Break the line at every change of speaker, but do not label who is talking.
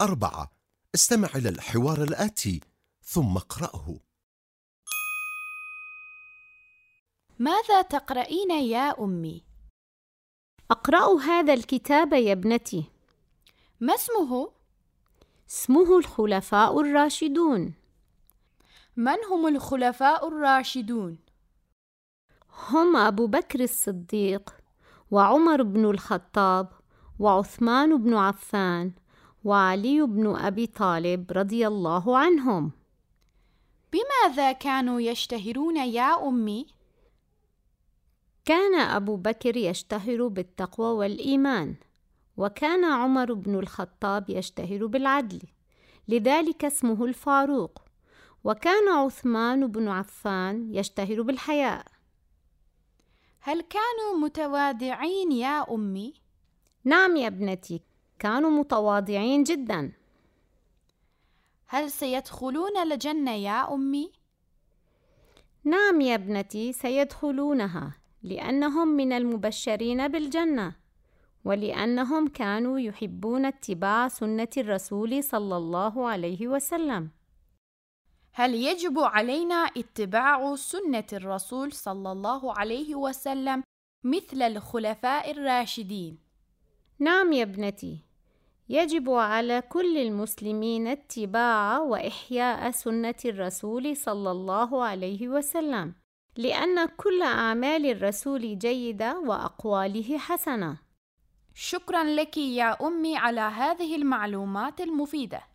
أربعة استمع إلى الحوار الآتي ثم اقرأه
ماذا تقرأين يا أمي؟
أقرأ هذا الكتاب يا ابنتي
ما اسمه؟
اسمه الخلفاء الراشدون
من هم الخلفاء الراشدون؟
هم أبو بكر الصديق وعمر بن الخطاب وعثمان بن عفان وعلي بن أبي طالب رضي الله عنهم
بماذا كانوا يشتهرون يا أمي؟
كان أبو بكر يشتهر بالتقوى والإيمان وكان عمر بن الخطاب يشتهر بالعدل لذلك اسمه الفاروق وكان عثمان بن عفان يشتهر بالحياء
هل كانوا متواضعين يا أمي؟
نعم يا ابنتي كانوا متواضعين جدا
هل سيدخلون الجنة يا أمي؟
نعم يا ابنتي سيدخلونها لأنهم من المبشرين بالجنة ولأنهم كانوا يحبون اتباع سنة الرسول صلى الله عليه وسلم
هل يجب علينا اتباع سنة الرسول صلى الله عليه وسلم مثل الخلفاء الراشدين؟
نعم يا ابنتي يجب على كل المسلمين اتباع وإحياء سنة الرسول صلى الله عليه وسلم لأن كل أعمال الرسول جيدة وأقواله حسنة.
شكرا لك يا أمي على هذه المعلومات المفيدة.